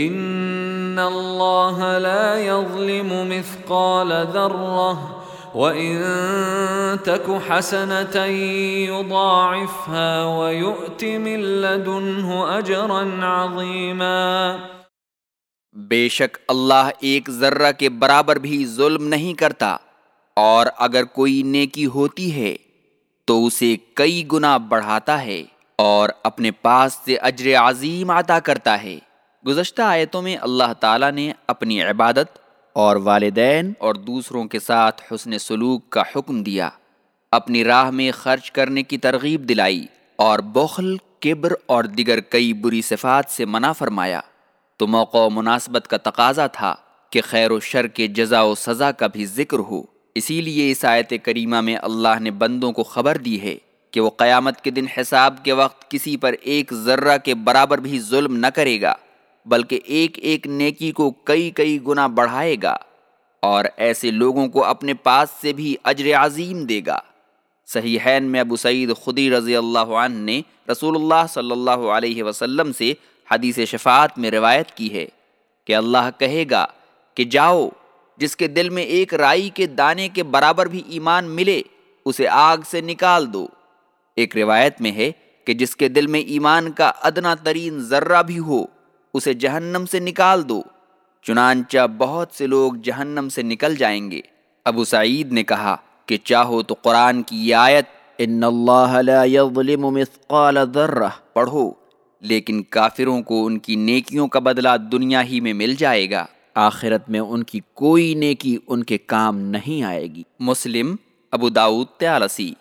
ان اللہ لا يظلم مثقال ذرة وان تك حسنة يضاعفها ويؤت من لدنه اجرا عظيما۔ بے شک اللہ ایک ذرہ کے برابر بھی ظلم نہیں کرتا، اور اگر کوئی نیکی ہوتی ہے تو اسے کئی گنا بڑھاتا ہے اور اپنے پاس سے اجر عظیم عطا کرتا ہے۔ گزشتہ آیتوں میں اللہ تعالیٰ نے اپنی عبادت اور والدین اور دوسروں کے ساتھ حسن سلوک کا حکم دیا، اپنی راہ میں خرچ کرنے کی ترغیب دلائی اور بخل، کبر اور دیگر کئی بری صفات سے منع فرمایا۔ تو موقع و مناسبت کا تقاضا تھا کہ خیر و شر کے جزا و سزا کا بھی ذکر ہو۔ اسی لیے اس آیت کریمہ میں اللہ نے بندوں کو خبر دی ہے کہ وہ قیامت کے دن حساب کے وقت کسی پر ایک ذرہ کے برابر بھی ظلم نہ کرے گا۔ بلکہ ایک ایک نیکی کو کئی کئی گنا بڑھائے گا اور ایسے لوگوں کو اپنے پاس سے بھی اجر عظیم دے گا۔ صحیحین میں ابو سعید خدی رضی اللہ عنہ نے رسول اللہ صلی اللہ علیہ وسلم سے حدیث شفاعت میں روایت کی ہے کہ اللہ کہے گا کہ جاؤ، جس کے دل میں ایک رائی کے دانے کے برابر بھی ایمان ملے، اسے آگ سے نکال دو۔ ایک روایت میں ہے کہ جس کے دل میں ایمان کا ادنا ترین ذرہ بھی ہو اسے جہنم سے نکال دو۔ چنانچہ بہت سے لوگ جہنم سے نکل جائیں گے۔ ابو سعید نے کہا کہ چاہو تو قرآن کی یہ آیت ان اللہ لا يظلم مثقال ذرہ۔ پڑھو لیکن کافروں کو ان کی نیکیوں کا بدلہ دنیا ہی میں مل جائے گا۔ آخرت میں ان کی کوئی نیکی ان کے کام نہیں آئے گی۔ مسلم ابو داود تیالسی